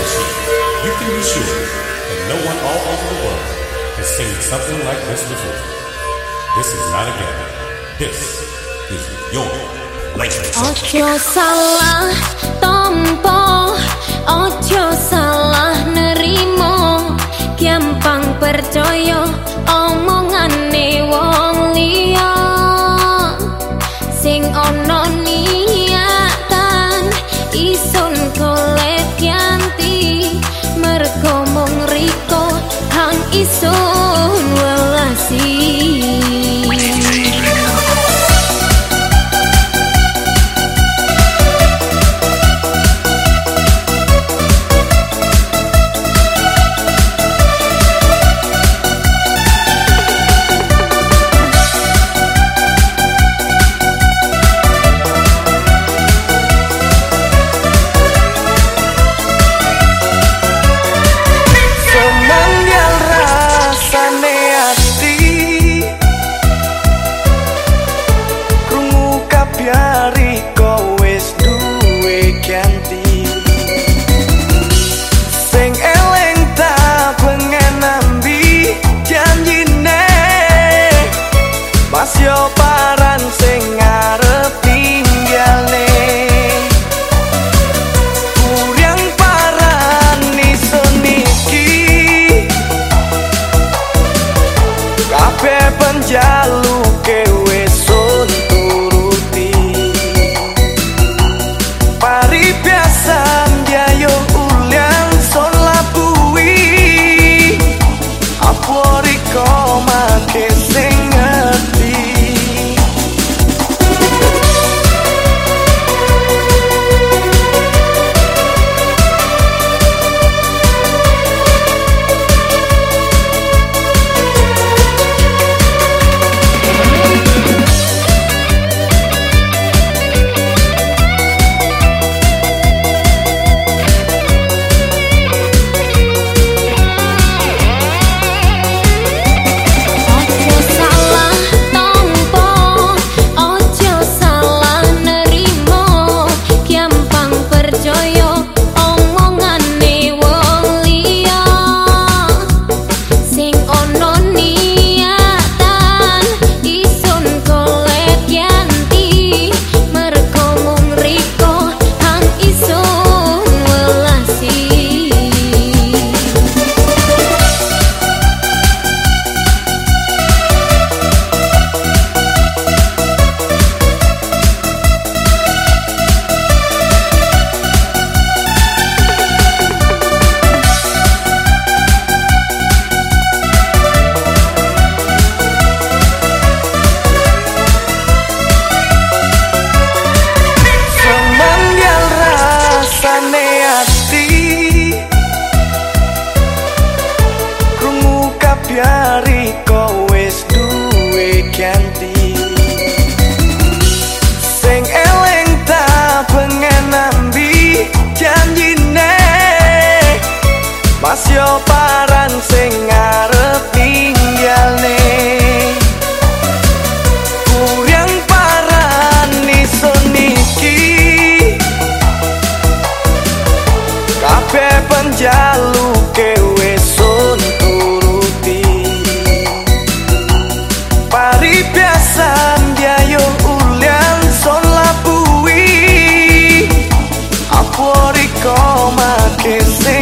machine, you can be sure that no one all over the world has seen something like this before. This is not a game. This is your life. peça. dari como aquecer.